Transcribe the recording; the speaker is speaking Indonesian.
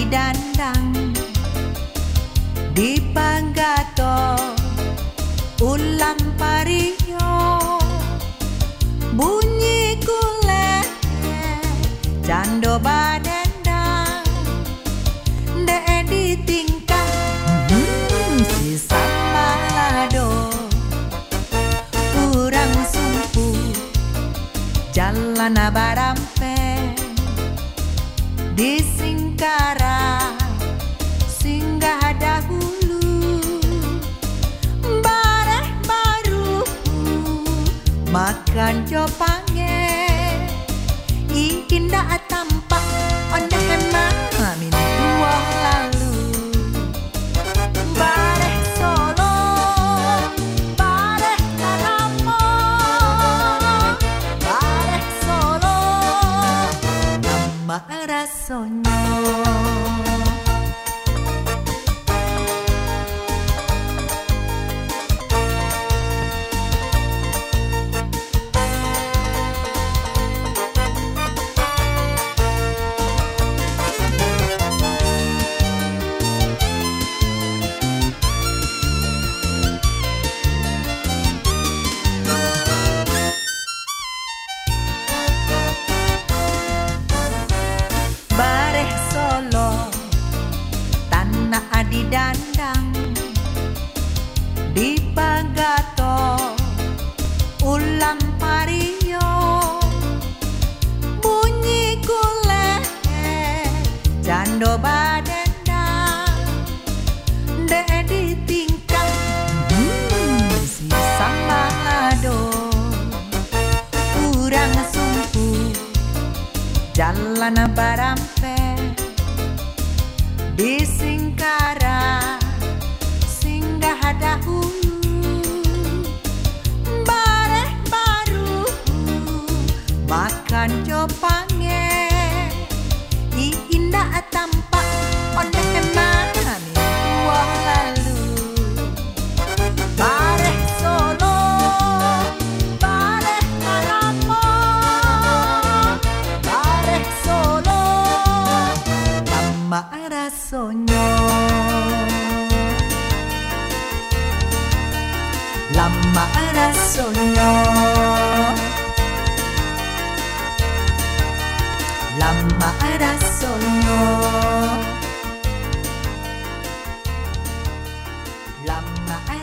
didandang di panggato ulang pariyo bunyi kulek cando badendang de di tingkah hmm, si sambalado kurang sumpu jalan abarampe di singkar makan jopange indah tampak ondah mama min tua lalu. Bareh solo bareh karamo. Bareh solo nama rasonyo Di Pagato Ulang Pario Bunyi gule Jando Badendang Dedi tingkah hmm, Si Sambalado. Kurang sumpu Jalan barampe di Singkara makan copange. Indah tampak onde ke mana tua lalu. Bareh solo bareh karamo bareh solo nama rasonyo lama rasonyo Lama adesso no Lama adesso